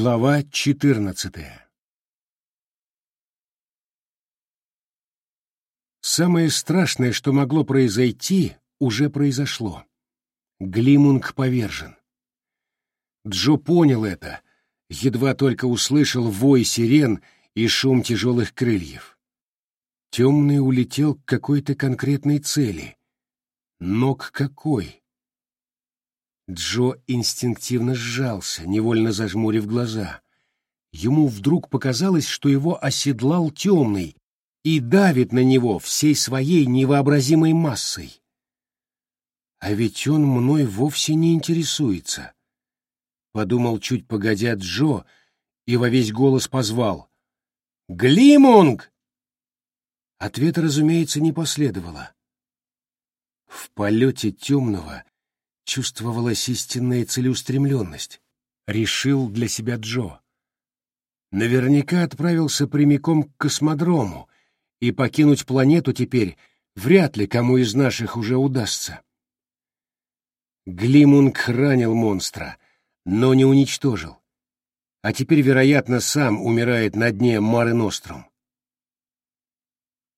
Глава четырнадцатая Самое страшное, что могло произойти, уже произошло. Глимунг повержен. Джо понял это, едва только услышал вой сирен и шум тяжелых крыльев. Темный улетел к какой-то конкретной цели. Но к какой? Джо инстинктивно сжался, невольно зажмурив глаза. Ему вдруг показалось, что его оседлал темный и давит на него всей своей невообразимой массой. А ведь он мной вовсе не интересуется. Подумал чуть погодя Джо и во весь голос позвал. «Глимунг!» Ответа, разумеется, не последовало. В полете темного чувствовалась истинная целеустремленность. Решил для себя Джо. Наверняка отправился прямиком к космодрому, и покинуть планету теперь вряд ли кому из наших уже удастся. Глимунг ранил монстра, но не уничтожил. А теперь, вероятно, сам умирает на дне Мары Нострум.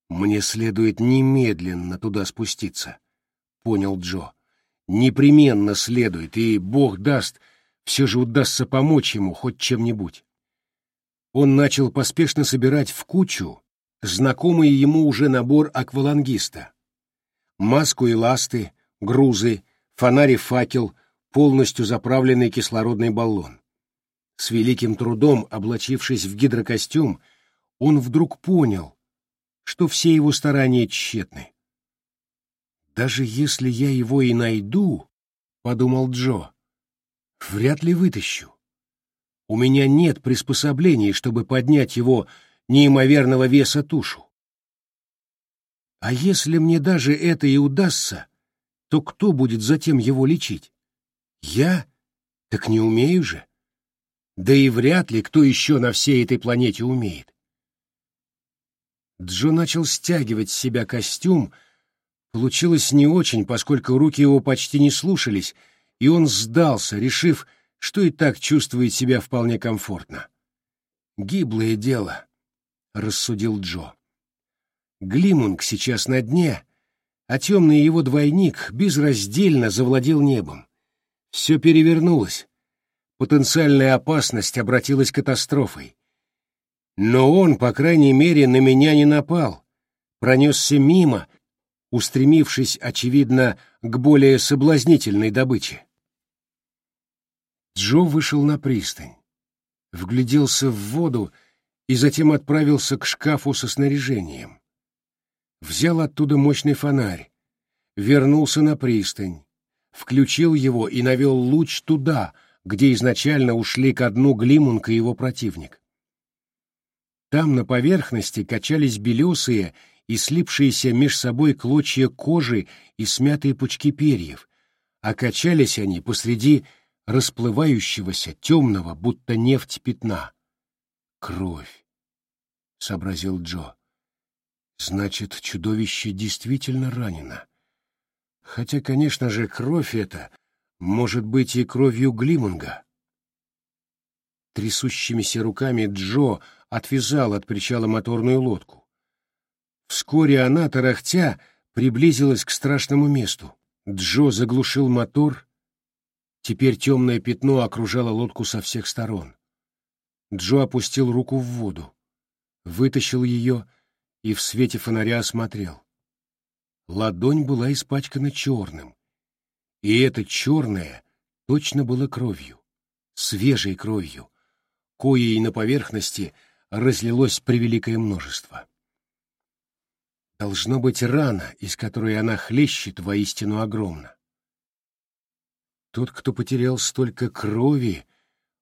«Мне следует немедленно туда спуститься», — понял Джо. «Непременно следует, и, бог даст, все же удастся помочь ему хоть чем-нибудь». Он начал поспешно собирать в кучу знакомый ему уже набор аквалангиста. Маску и ласты, грузы, фонарь и факел, полностью заправленный кислородный баллон. С великим трудом, облачившись в гидрокостюм, он вдруг понял, что все его старания тщетны. «Даже если я его и найду, — подумал Джо, — вряд ли вытащу. У меня нет приспособлений, чтобы поднять его неимоверного веса тушу. А если мне даже это и удастся, то кто будет затем его лечить? Я? Так не умею же. Да и вряд ли кто еще на всей этой планете умеет. Джо начал стягивать с себя костюм. Получилось не очень, поскольку руки его почти не слушались, и он сдался, решив, что и так чувствует себя вполне комфортно. Гиблое дело. — рассудил Джо. Глимунг сейчас на дне, а темный его двойник безраздельно завладел небом. Все перевернулось. Потенциальная опасность обратилась катастрофой. Но он, по крайней мере, на меня не напал. Пронесся мимо, устремившись, очевидно, к более соблазнительной добыче. Джо вышел на пристань, вгляделся в воду и затем отправился к шкафу со снаряжением. Взял оттуда мощный фонарь, вернулся на пристань, включил его и навел луч туда, где изначально ушли ко дну Глимунг и его противник. Там на поверхности качались белесые и слипшиеся меж собой клочья кожи и смятые пучки перьев, а качались они посреди расплывающегося темного, будто нефть пятна. Кровь, — сообразил Джо. Значит, чудовище действительно ранено. Хотя, конечно же, кровь эта может быть и кровью Глимунга. Трясущимися руками Джо отвязал от причала моторную лодку. Вскоре она, тарахтя, приблизилась к страшному месту. Джо заглушил мотор. Теперь темное пятно окружало лодку со всех сторон. Джо опустил руку в воду, вытащил ее и в свете фонаря осмотрел. Ладонь была испачкана черным, и это черное точно было кровью, свежей кровью, коей на поверхности разлилось превеликое множество. Должно быть рана, из которой она хлещет, воистину огромна. Тот, кто потерял столько крови,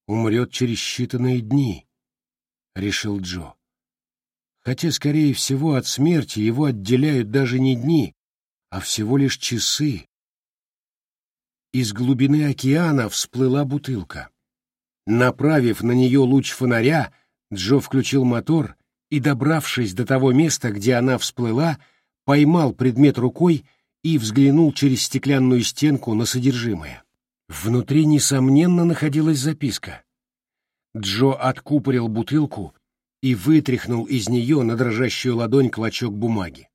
умрет через считанные дни, — решил Джо. Хотя, скорее всего, от смерти его отделяют даже не дни, а всего лишь часы. Из глубины океана всплыла бутылка. Направив на нее луч фонаря, Джо включил мотор и, добравшись до того места, где она всплыла, поймал предмет рукой и взглянул через стеклянную стенку на содержимое. Внутри, несомненно, находилась записка. Джо откупорил бутылку и вытряхнул из нее на дрожащую ладонь клочок бумаги.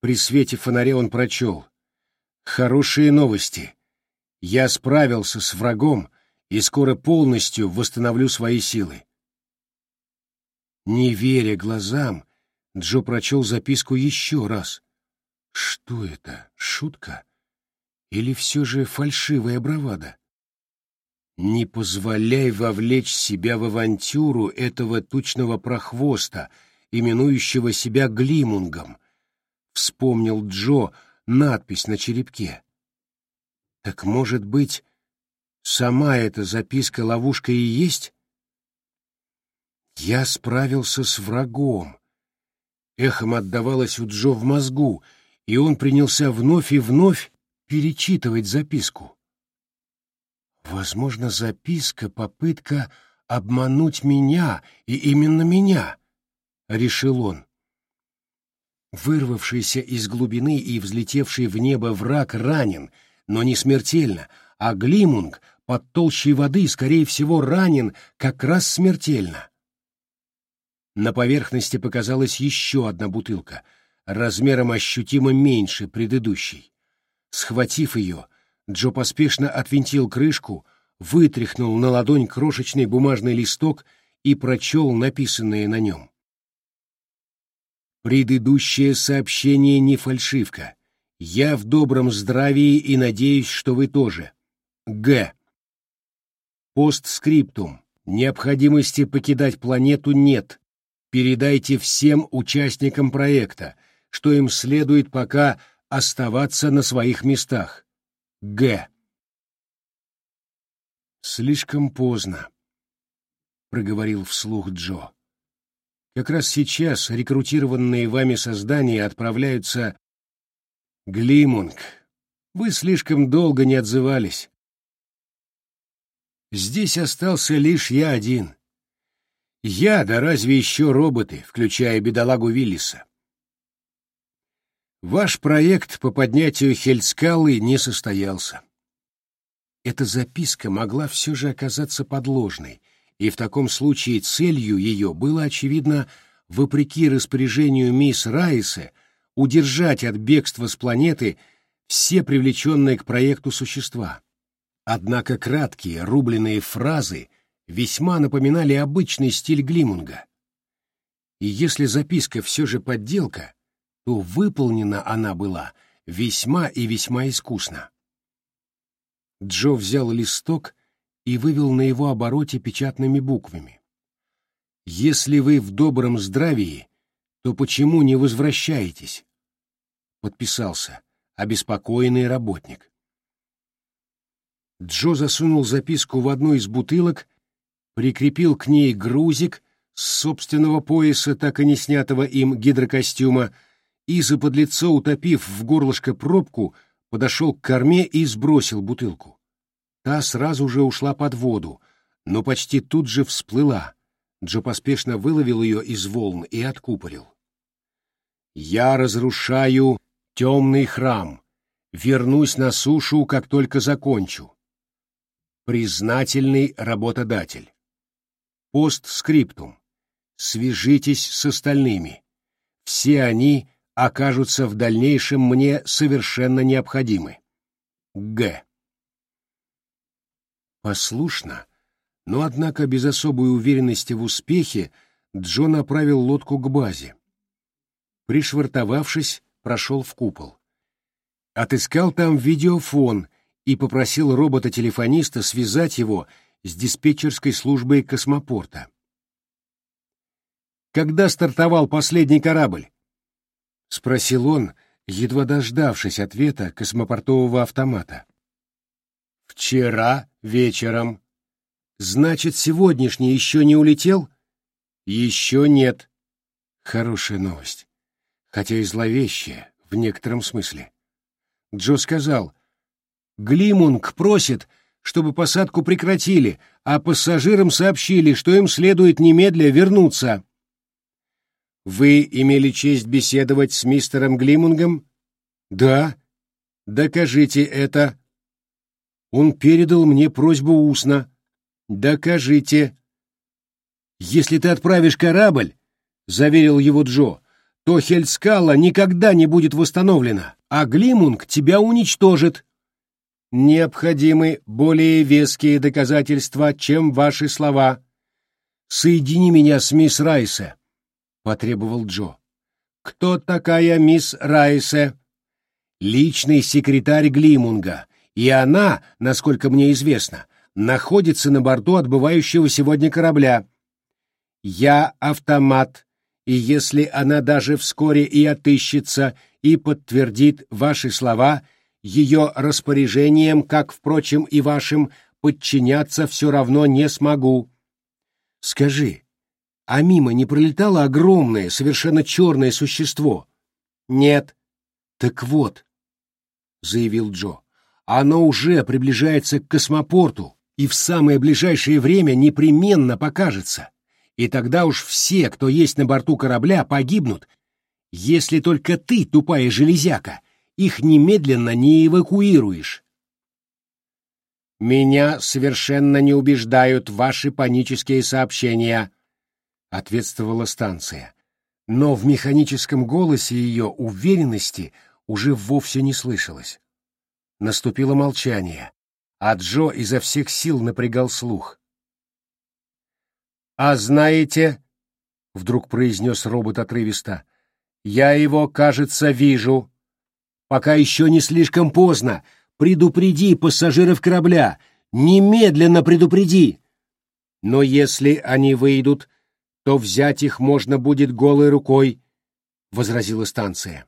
При свете фонаря он прочел. «Хорошие новости. Я справился с врагом и скоро полностью восстановлю свои силы». Не веря глазам, Джо прочел записку еще раз. Что это, шутка? Или все же фальшивая бравада? Не позволяй вовлечь себя в авантюру этого тучного прохвоста, именующего себя Глимунгом, вспомнил Джо надпись на черепке. Так может быть, сама эта записка ловушка и есть? Я справился с врагом. Эхом отдавалось у Джо в мозгу, и он принялся вновь и вновь перечитывать записку. Возможно, записка — попытка обмануть меня, и именно меня, — решил он. Вырвавшийся из глубины и взлетевший в небо враг ранен, но не смертельно, а Глимунг под толщей воды, скорее всего, ранен как раз смертельно. На поверхности показалась еще одна бутылка, размером ощутимо меньше предыдущей. Схватив ее, Джо поспешно отвинтил крышку, вытряхнул на ладонь крошечный бумажный листок и прочел написанное на нем. Предыдущее сообщение не фальшивка. Я в добром здравии и надеюсь, что вы тоже. Г. Постскриптум. Необходимости покидать планету нет. Передайте всем участникам проекта, что им следует пока оставаться на своих местах. Г. Слишком поздно, проговорил вслух Джо. Как раз сейчас рекрутированные вами создания отправляются... Глимунг, вы слишком долго не отзывались. Здесь остался лишь я один. Я, да разве еще роботы, включая бедолагу Виллиса. Ваш проект по поднятию Хельскалы не состоялся. Эта записка могла все же оказаться подложной, и в таком случае целью ее было, очевидно, вопреки распоряжению мисс Райса, удержать от бегства с планеты все привлеченные к проекту существа. Однако краткие, рубленые фразы весьма напоминали обычный стиль Глимунга. И если записка все же подделка, то выполнена она была весьма и весьма искусно. Джо взял листок и вывел на его обороте печатными буквами. «Если вы в добром здравии, то почему не возвращаетесь?» Подписался обеспокоенный работник. Джо засунул записку в одну из бутылок, прикрепил к ней грузик с собственного пояса, так и не снятого им гидрокостюма, и, заподлицо утопив в горлышко пробку, подошел к корме и сбросил бутылку. Та сразу же ушла под воду, но почти тут же всплыла. Джо поспешно выловил ее из волн и откупорил. «Я разрушаю темный храм. Вернусь на сушу, как только закончу. Признательный работодатель. Постскриптум. Свяжитесь с остальными. Все они окажутся в дальнейшем мне совершенно необходимы. Г. Послушно, но, однако, без особой уверенности в успехе, Джо направил лодку к базе. Пришвартовавшись, прошел в купол. Отыскал там видеофон и попросил робота-телефониста связать его с диспетчерской службой космопорта. «Когда стартовал последний корабль?» — спросил он, едва дождавшись ответа космопортового автомата. «Вчера вечером». «Значит, сегодняшний еще не улетел?» «Еще нет». Хорошая новость, хотя и зловещая в некотором смысле. Джо сказал, «Глимунг просит, чтобы посадку прекратили, а пассажирам сообщили, что им следует немедля вернуться». «Вы имели честь беседовать с мистером Глимунгом?» «Да». «Докажите это». Он передал мне просьбу устно. Докажите. Если ты отправишь корабль, заверил его Джо, то Хельскала никогда не будет восстановлена, а Глимунг тебя уничтожит. Необходимы более веские доказательства, чем ваши слова. Соедини меня с мисс Райсе, потребовал Джо. Кто такая мисс Райсе? Личный секретарь Глимунга, и она, насколько мне известно, находится на борту отбывающего сегодня корабля. Я автомат, и если она даже вскоре и отыщется и подтвердит ваши слова, ее распоряжением, как, впрочем, и вашим, подчиняться все равно не смогу. Скажи, а мимо не пролетало огромное, совершенно черное существо? Нет. Так вот, — заявил Джо, — оно уже приближается к космопорту и в самое ближайшее время непременно покажется. И тогда уж все, кто есть на борту корабля, погибнут, если только ты, тупая железяка, их немедленно не эвакуируешь. «Меня совершенно не убеждают ваши панические сообщения», — ответствовала станция. Но в механическом голосе ее уверенности уже вовсе не слышалось. Наступило молчание, а Джо изо всех сил напрягал слух. «А знаете...» — вдруг произнес робот отрывисто. «Я его, кажется, вижу. Пока еще не слишком поздно. Предупреди пассажиров корабля. Немедленно предупреди. Но если они выйдут, то взять их можно будет голой рукой», — возразила станция.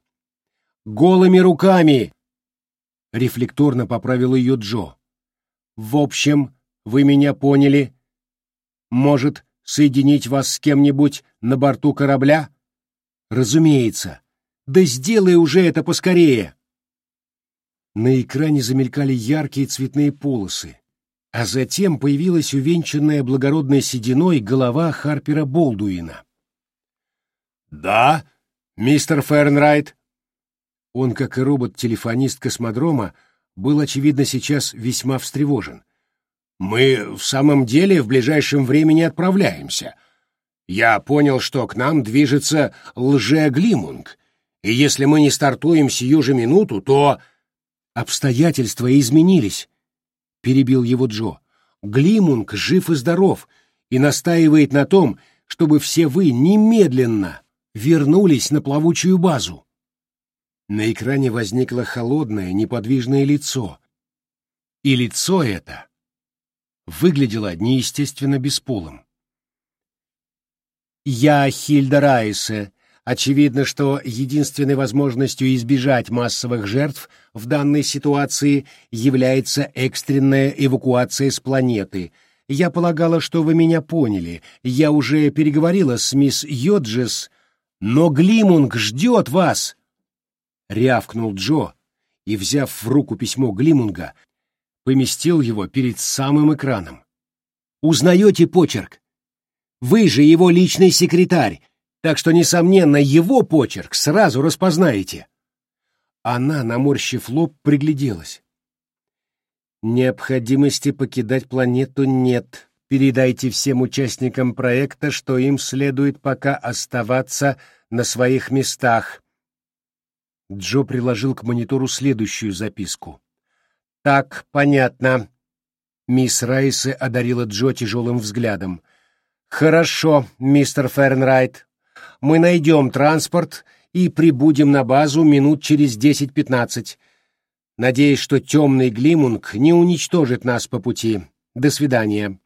«Голыми руками!» — рефлекторно поправил ее Джо. «В общем, вы меня поняли. Может, соединить вас с кем-нибудь на борту корабля? Разумеется. Да сделай уже это поскорее. На экране замелькали яркие цветные полосы, а затем появилась увенчанная благородной сединой голова Харпера Болдуина. «Да, мистер Фернрайт». Он, как и робот-телефонист космодрома, был, очевидно, сейчас весьма встревожен. Мы в самом деле в ближайшем времени отправляемся. Я понял, что к нам движется лже-глимунг, и если мы не стартуем сию же минуту, то... Обстоятельства изменились, — перебил его Джо. Глимунг жив и здоров и настаивает на том, чтобы все вы немедленно вернулись на плавучую базу. На экране возникло холодное, неподвижное лицо. И лицо это выглядело неестественно бесполым. «Я Хильда Райсе. Очевидно, что единственной возможностью избежать массовых жертв в данной ситуации является экстренная эвакуация с планеты. Я полагала, что вы меня поняли. Я уже переговорила с мисс Йоджес, но Глимунг ждет вас!» Рявкнул Джо и, взяв в руку письмо Глимунга, поместил его перед самым экраном. «Узнаете почерк? Вы же его личный секретарь, так что, несомненно, его почерк сразу распознаете». Она, наморщив лоб, пригляделась. «Необходимости покидать планету нет. Передайте всем участникам проекта, что им следует пока оставаться на своих местах». Джо приложил к монитору следующую записку. «Так, понятно». Мисс Райсы одарила Джо тяжелым взглядом. «Хорошо, мистер Фернрайт. Мы найдем транспорт и прибудем на базу минут через десять-пятнадцать. Надеюсь, что темный Глимунг не уничтожит нас по пути. До свидания».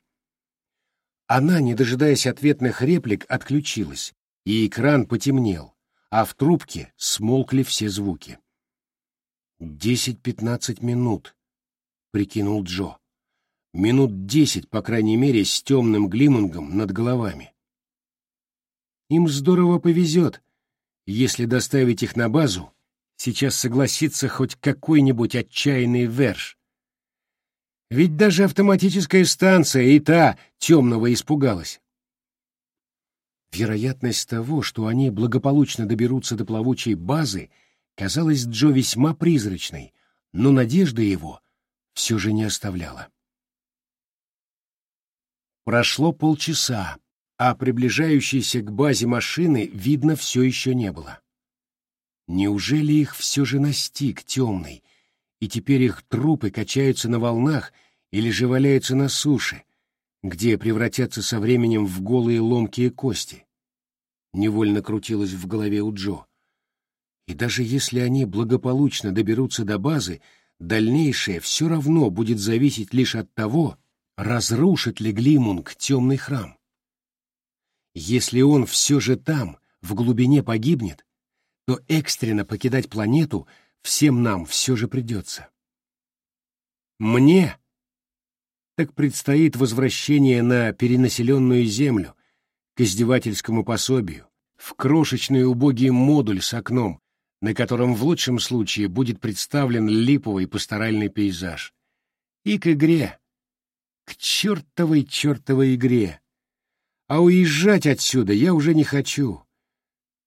Она, не дожидаясь ответных реплик, отключилась, и экран потемнел, а в трубке смолкли все звуки. Десять-пятнадцать минут прикинул Джо. Минут десять, по крайней мере, с темным глимунгом над головами. Им здорово повезет, если доставить их на базу, сейчас согласится хоть какой-нибудь отчаянный верш. Ведь даже автоматическая станция и та темного испугалась. Вероятность того, что они благополучно доберутся до плавучей базы, казалась Джо весьма призрачной, но надежда его все же не оставляла. Прошло полчаса, а приближающейся к базе машины видно все еще не было. Неужели их все же настиг темный, и теперь их трупы качаются на волнах или же валяются на суше, где превратятся со временем в голые ломкие кости? Невольно крутилось в голове у Джо. И даже если они благополучно доберутся до базы, дальнейшее все равно будет зависеть лишь от того, разрушит ли Глимунг темный храм. Если он все же там, в глубине погибнет, то экстренно покидать планету всем нам все же придется. Мне так предстоит возвращение на перенаселенную Землю, к издевательскому пособию, в крошечный убогий модуль с окном, на котором в лучшем случае будет представлен липовый пасторальный пейзаж. И к игре, к чертовой-чертовой игре. А уезжать отсюда я уже не хочу.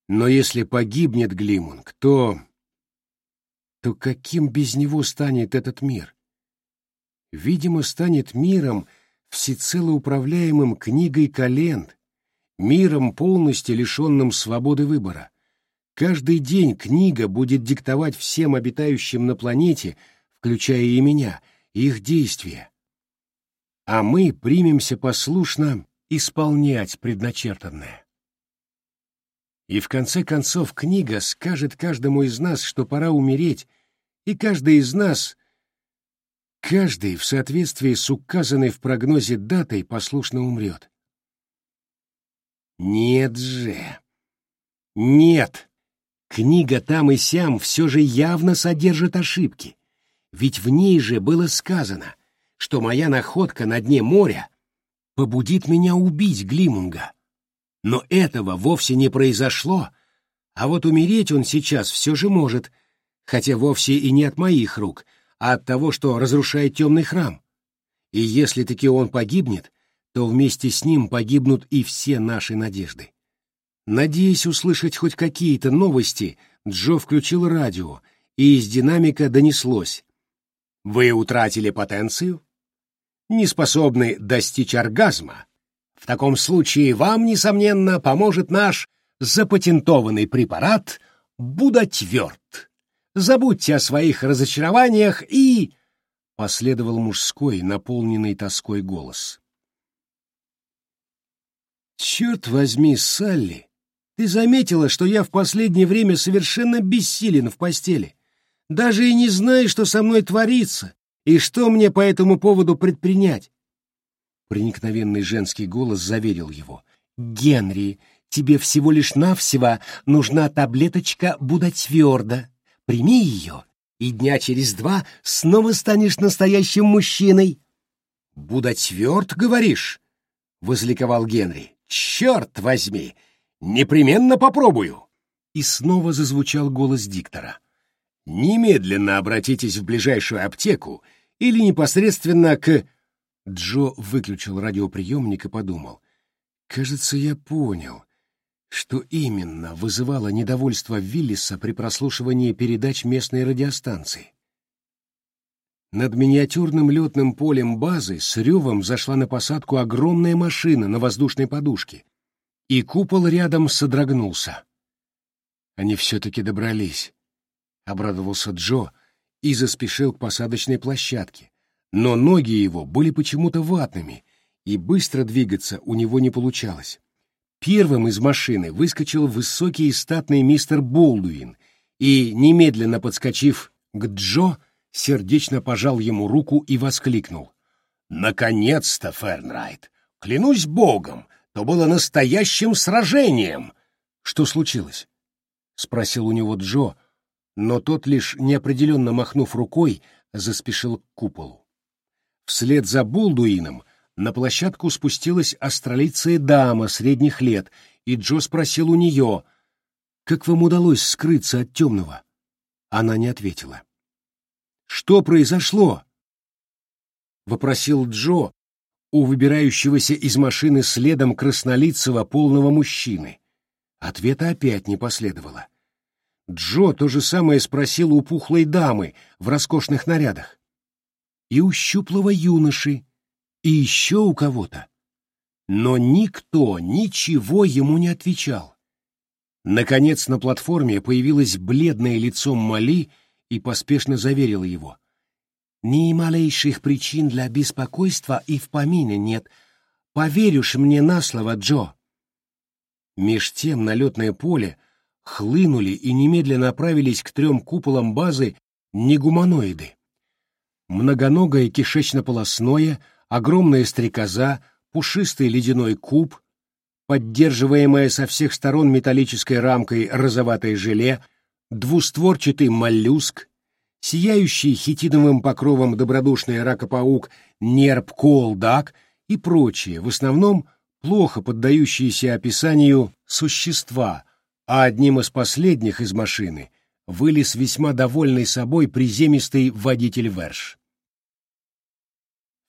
Но если погибнет Глимунг, то... то каким без него станет этот мир? Видимо, станет миром, всецело управляемым книгой календ, миром, полностью лишенным свободы выбора. Каждый день книга будет диктовать всем обитающим на планете, включая и меня, их действия. А мы примемся послушно исполнять предначертанное. И в конце концов книга скажет каждому из нас, что пора умереть, и каждый из нас, каждый в соответствии с указанной в прогнозе датой послушно умрет. Нет же. Нет. Книга там и сям все же явно содержит ошибки. Ведь в ней же было сказано, что моя находка на дне моря побудит меня убить Глимунга. Но этого вовсе не произошло, а вот умереть он сейчас все же может, хотя вовсе и не от моих рук, а от того, что разрушает темный храм. И если таки он погибнет, то вместе с ним погибнут и все наши надежды. Надеясь услышать хоть какие-то новости, Джо включил радио, и из динамика донеслось. «Вы утратили потенцию? Не способны достичь оргазма? В таком случае вам, несомненно, поможет наш запатентованный препарат Будотверд. Забудьте о своих разочарованиях и...» Последовал мужской, наполненный тоской голос. «Черт возьми, Салли!» Ты заметила, что я в последнее время совершенно бессилен в постели. Даже и не знаю, что со мной творится, и что мне по этому поводу предпринять. Проникновенный женский голос заверил его. «Генри, тебе всего лишь навсего нужна таблеточка Будотверда. Прими ее, и дня через два снова станешь настоящим мужчиной». «Будотверд, говоришь?» — возликовал Генри. «Черт возьми!» Непременно попробую. И снова зазвучал голос диктора. Немедленно обратитесь в ближайшую аптеку или непосредственно к... Джо выключил радиоприемник и подумал. Кажется, я понял, что именно вызывало недовольство Виллиса при прослушивании передач местной радиостанции. Над миниатюрным летным полем базы с ревом зашла на посадку огромная машина на воздушной подушке, и купол рядом содрогнулся. Они все-таки добрались. Обрадовался Джо и заспешил к посадочной площадке, но ноги его были почему-то ватными, и быстро двигаться у него не получалось. Первым из машины выскочил высокий и статный мистер Болдуин и, немедленно подскочив к Джо, сердечно пожал ему руку и воскликнул. «Наконец-то, Фернрайт! Клянусь богом, то было настоящим сражением. Что случилось? спросил у него Джо, но тот лишь неопределенно махнув рукой, заспешил к куполу. Вслед за Булдуином на площадку спустилась астролицая дама средних лет, и Джо спросил у нее, «Как вам удалось скрыться от темного?» Она не ответила. «Что произошло?» — вопросил Джо, у выбирающегося из машины следом краснолицего полного мужчины. Ответа опять не последовало. Джо то же самое спросил у пухлой дамы в роскошных нарядах. И у щуплого юноши, и еще у кого-то. Но никто ничего ему не отвечал. Наконец на платформе появилось бледное лицо Мали и поспешно заверила его. «Ни малейших причин для беспокойства и в помине нет. Поверишь мне на слово, Джо?» Меж тем на летное поле хлынули и немедленно направились к трем куполам базы негуманоиды. Многоногое кишечно-полосное, огромная стрекоза, пушистый ледяной куб, поддерживаемая со всех сторон металлической рамкой розоватое желе, двустворчатый моллюск, сияющий хитиновым покровом добродушный ракопаук нерп колдак и прочие, в основном плохо поддающиеся описанию существа, а одним из последних из машины вылез весьма довольный собой приземистый водитель Верш.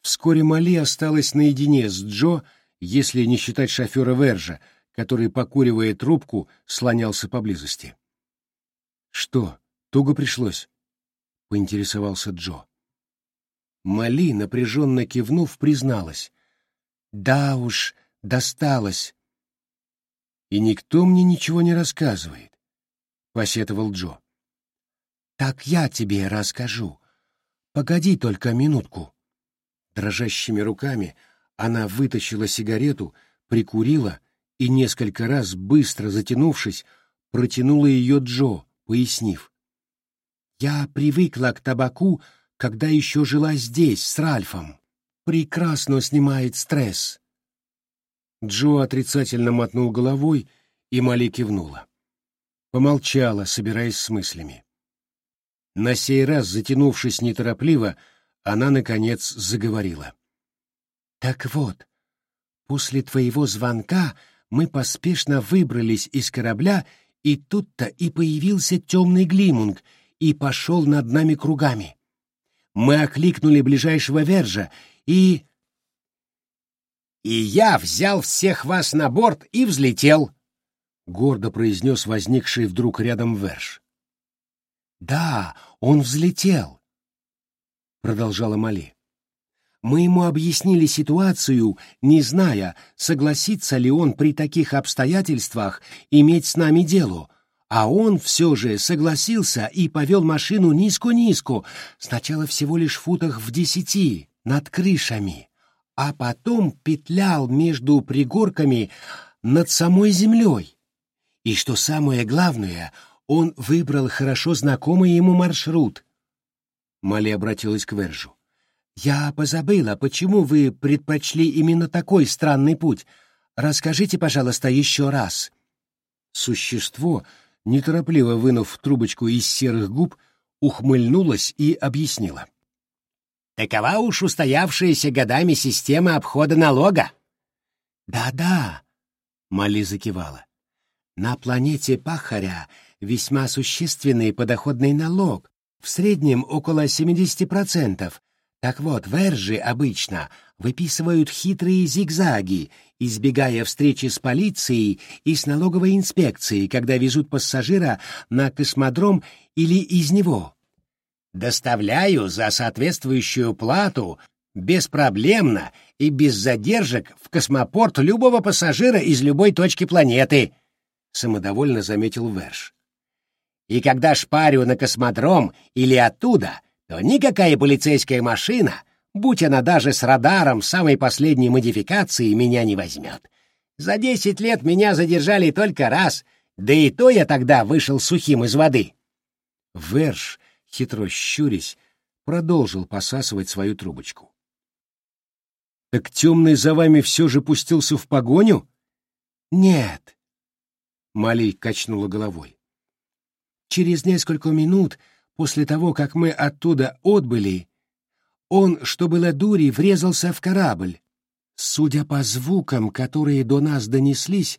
Вскоре Мали осталась наедине с Джо, если не считать шофера Вержа, который, покуривая трубку, слонялся поблизости. «Что, туго пришлось?» — поинтересовался Джо. Мали, напряженно кивнув, призналась. «Да уж, досталось. И никто мне ничего не рассказывает, — посетовал Джо. Так я тебе расскажу. Погоди только минутку. Дрожащими руками она вытащила сигарету, прикурила и несколько раз, быстро затянувшись, протянула ее Джо, пояснив. «Я привыкла к табаку, когда еще жила здесь, с Ральфом. Прекрасно снимает стресс. Джо отрицательно мотнул головой, и Мали кивнула. Помолчала, собираясь с мыслями. На сей раз, затянувшись неторопливо, она, наконец, заговорила. «Так вот, после твоего звонка мы поспешно выбрались из корабля, и тут-то и появился темный глимунг и пошел над нами кругами. Мы окликнули ближайшего вержа, и и я взял всех вас на борт и взлетел, — гордо произнес возникший вдруг рядом Верш. — Да, он взлетел, — продолжала Мали. Мы ему объяснили ситуацию, не зная, согласится ли он при таких обстоятельствах иметь с нами дело, а он все же согласился и повел машину низко-низко, сначала всего лишь в футах в десяти, над крышами а потом петлял между пригорками над самой землей. И что самое главное, он выбрал хорошо знакомый ему маршрут. Мали обратилась к Вержу. «Я позабыла, почему вы предпочли именно такой странный путь. Расскажите, пожалуйста, еще раз». Существо, неторопливо вынув трубочку из серых губ, ухмыльнулось и объяснило. Такова уж устоявшаяся годами система обхода налога. Да-да, Мали закивала. На планете Пахаря весьма существенный подоходный налог, в среднем около 70%. Так вот, вержи обычно выписывают хитрые зигзаги, избегая встречи с полицией и с налоговой инспекцией, когда везут пассажира на космодром или из него. Доставляю за соответствующую плату беспроблемно и без задержек в космопорт любого пассажира из любой точки планеты, самодовольно заметил Верш. И когда шпарю на космодром или оттуда, то никакая полицейская машина, будь она даже с радаром самой последней модификации, меня не возьмет. За десять лет меня задержали только раз, да и то я тогда вышел сухим из воды. Верш хитро щурясь, продолжил посасывать свою трубочку. «Так темный за вами все же пустился в погоню?» «Нет», — Мали качнула головой. «Через несколько минут после того, как мы оттуда отбыли, он, что было дури, врезался в корабль. Судя по звукам, которые до нас донеслись,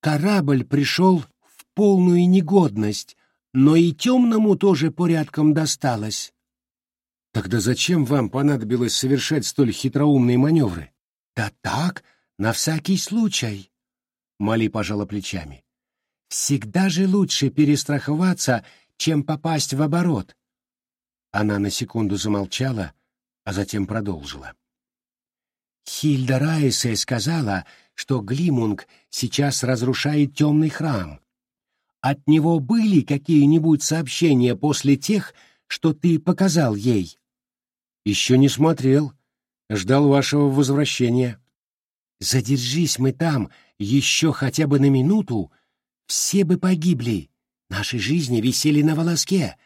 корабль пришел в полную негодность, но и темному тоже порядком досталось. Тогда зачем вам понадобилось совершать столь хитроумные маневры? Да так, на всякий случай. Мали пожала плечами. Всегда же лучше перестраховаться, чем попасть в оборот. Она на секунду замолчала, а затем продолжила. Хильда Райсе сказала, что Глимунг сейчас разрушает темный храм. От него были какие-нибудь сообщения после тех, что ты показал ей? Еще не смотрел. Ждал вашего возвращения. Задержись мы там еще хотя бы на минуту, все бы погибли. Наши жизни висели на волоске.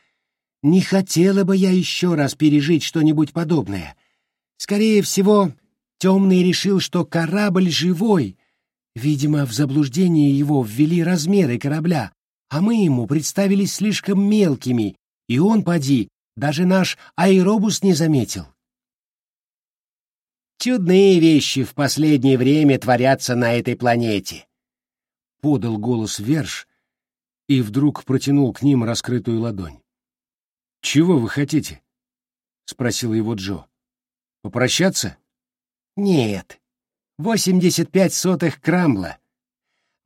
Не хотела бы я еще раз пережить что-нибудь подобное. Скорее всего, Темный решил, что корабль живой. Видимо, в заблуждение его ввели размеры корабля, а мы ему представились слишком мелкими, и он, поди, даже наш аэробус не заметил. Чудные вещи в последнее время творятся на этой планете. Подал голос Верш и вдруг протянул к ним раскрытую ладонь. «Чего вы хотите?» — спросил его Джо. «Попрощаться?» Нет, восемьдесят пять сотых крамла.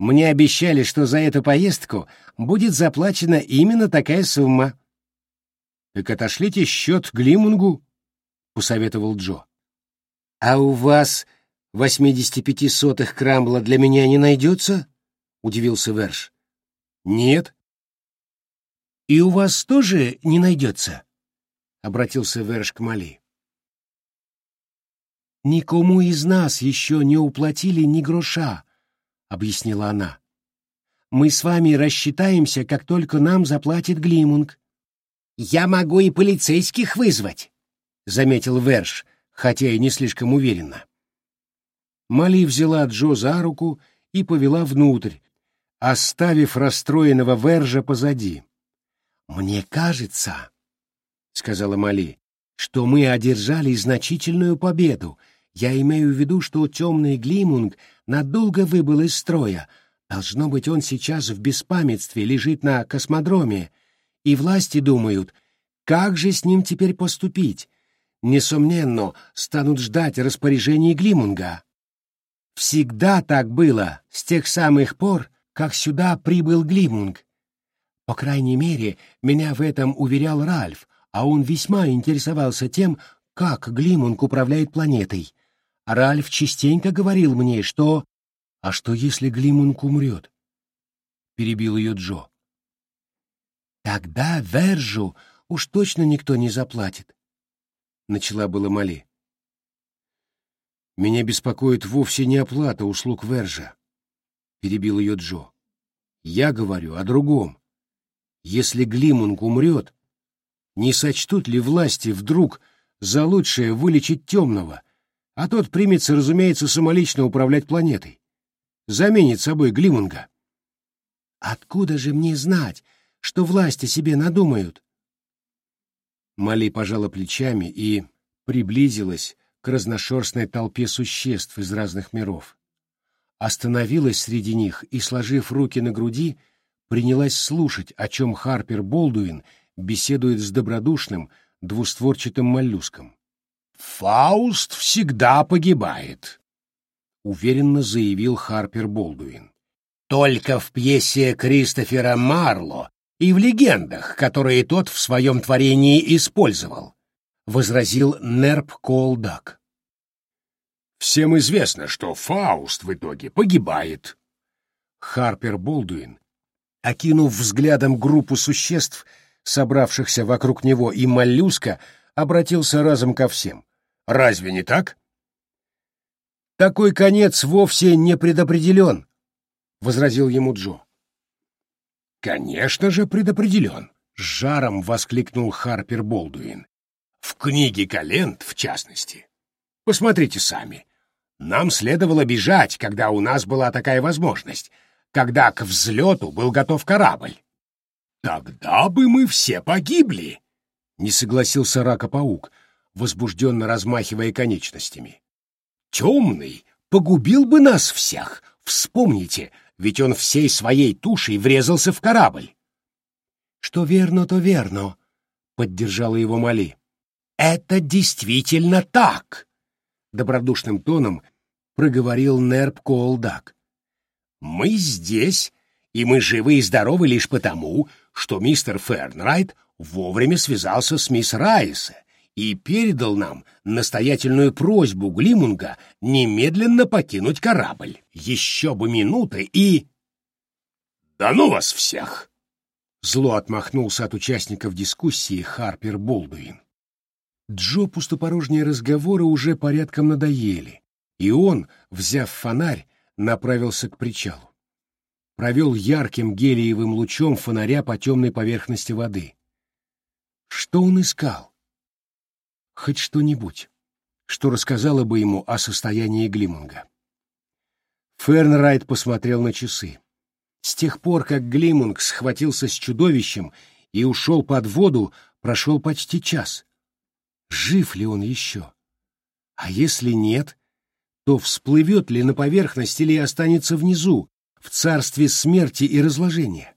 Мне обещали, что за эту поездку будет заплачена именно такая сумма. Так отошлите счет Глимунгу, — посоветовал Джо. А у вас восьмидесяти пяти сотых крамбла для меня не найдется? — удивился Верш. Нет. И у вас тоже не найдется? — обратился Верш к Мали. «Никому из нас еще не уплатили ни гроша», — объяснила она. «Мы с вами рассчитаемся, как только нам заплатит Глимунг». «Я могу и полицейских вызвать», — заметил Верш, хотя и не слишком уверенно. Мали взяла Джо за руку и повела внутрь, оставив расстроенного Вержа позади. «Мне кажется», — сказала Мали, — «что мы одержали значительную победу, я имею в виду, что темный Глимунг надолго выбыл из строя. Должно быть, он сейчас в беспамятстве лежит на космодроме, и власти думают, как же с ним теперь поступить. Несомненно, станут ждать распоряжений Глимунга. Всегда так было, с тех самых пор, как сюда прибыл Глимунг. По крайней мере, меня в этом уверял Ральф, а он весьма интересовался тем, как Глимунг управляет планетой. Ральф частенько говорил мне, что... А что, если Глимунг умрет? Перебил ее Джо. Тогда Вержу уж точно никто не заплатит. Начала было Мали. Меня беспокоит вовсе не оплата услуг Вержа. Перебил ее Джо. Я говорю о другом. Если Глимунг умрет, не сочтут ли власти вдруг за лучшее вылечить темного — а тот примется, разумеется, самолично управлять планетой. Заменит собой Глимунга. Откуда же мне знать, что власти себе надумают? Мали пожала плечами и приблизилась к разношерстной толпе существ из разных миров. Остановилась среди них и, сложив руки на груди, принялась слушать, о чем Харпер Болдуин беседует с добродушным двустворчатым моллюском. Фауст всегда погибает, уверенно заявил Харпер Болдуин. Только в пьесе Кристофера Марло и в легендах, которые тот в своем творении использовал, возразил Нерп Колдак. Всем известно, что Фауст в итоге погибает. Харпер Болдуин, окинув взглядом группу существ, собравшихся вокруг него и моллюска, обратился разом ко всем. Разве не так? Такой конец вовсе не предопределен, — возразил ему Джо. Конечно же предопределен, — с жаром воскликнул Харпер Болдуин. В книге Калент, в частности. Посмотрите сами. Нам следовало бежать, когда у нас была такая возможность, когда к взлету был готов корабль. Тогда бы мы все погибли, — не согласился Рака-паук, возбужденно размахивая конечностями. «Темный погубил бы нас всех! Вспомните, ведь он всей своей тушей врезался в корабль!» «Что верно, то верно», — поддержала его Мали. «Это действительно так!» — добродушным тоном проговорил Нерп Колдак. «Мы здесь, и мы живы и здоровы лишь потому, что мистер Фернрайт вовремя связался с мисс Райсе и передал нам настоятельную просьбу Глимунга немедленно покинуть корабль. Еще бы минуты и... «Да ну вас всех!» Зло отмахнулся от участников дискуссии Харпер Болдуин. Джо пустопорожние разговоры уже порядком надоели, и он, взяв фонарь, направился к причалу. Провел ярким гелиевым лучом фонаря по темной поверхности воды. Что он искал? Хоть что-нибудь, что рассказало бы ему о состоянии Глимунга. Фернрайт посмотрел на часы. С тех пор, как Глимунг схватился с чудовищем и ушел под воду, прошел почти час. Жив ли он еще? А если нет, то всплывет ли на поверхность или останется внизу, в царстве смерти и разложения?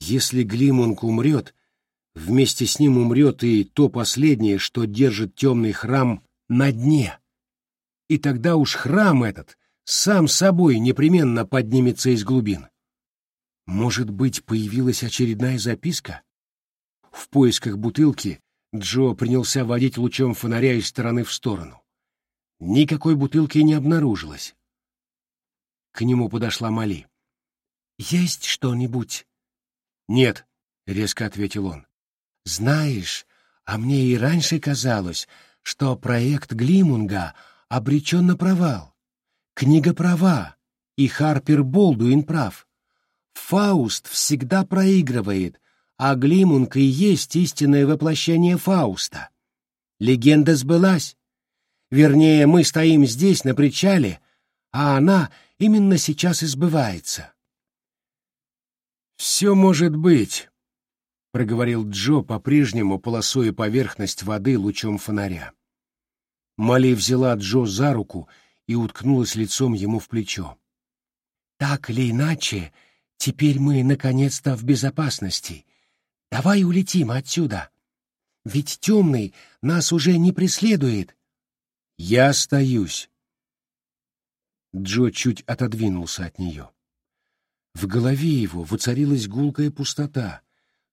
Если Глимунг умрет, вместе с ним умрет и то последнее, что держит темный храм на дне. И тогда уж храм этот сам собой непременно поднимется из глубин. Может быть, появилась очередная записка? В поисках бутылки Джо принялся водить лучом фонаря из стороны в сторону. Никакой бутылки не обнаружилось. К нему подошла Мали. «Есть что-нибудь?» «Нет», — резко ответил он. «Знаешь, а мне и раньше казалось, что проект Глимунга обречен на провал. Книга права, и Харпер Болдуин прав. Фауст всегда проигрывает, а Глимунг и есть истинное воплощение Фауста. Легенда сбылась. Вернее, мы стоим здесь, на причале, а она именно сейчас избывается. «Все может быть», — проговорил Джо, по-прежнему полосуя поверхность воды лучом фонаря. Мали взяла Джо за руку и уткнулась лицом ему в плечо. «Так или иначе, теперь мы наконец-то в безопасности. Давай улетим отсюда. Ведь темный нас уже не преследует». «Я остаюсь». Джо чуть отодвинулся от нее. В голове его воцарилась гулкая пустота,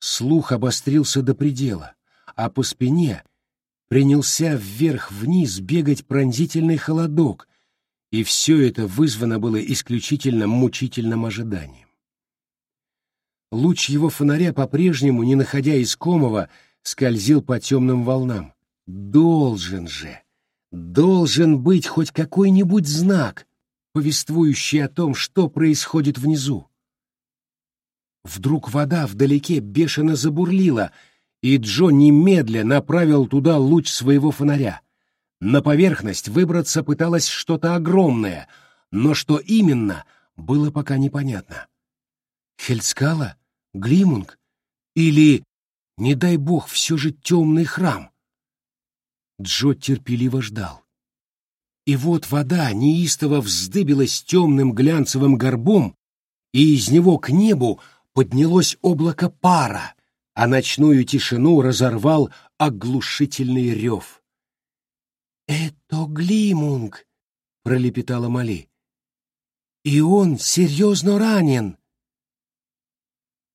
слух обострился до предела, а по спине принялся вверх-вниз бегать пронзительный холодок, и все это вызвано было исключительно мучительным ожиданием. Луч его фонаря по-прежнему, не находя искомого, скользил по темным волнам. Должен же, должен быть хоть какой-нибудь знак, повествующий о том, что происходит внизу. Вдруг вода вдалеке бешено забурлила, и Джо немедля направил туда луч своего фонаря. На поверхность выбраться пыталось что-то огромное, но что именно, было пока непонятно. Хельскала? Глимунг? Или, не дай бог, все же темный храм? Джо терпеливо ждал. И вот вода неистово вздыбилась темным глянцевым горбом, и из него к небу поднялось облако пара, а ночную тишину разорвал оглушительный рев. «Это Глимунг!» — пролепетала Мали. «И он серьезно ранен!»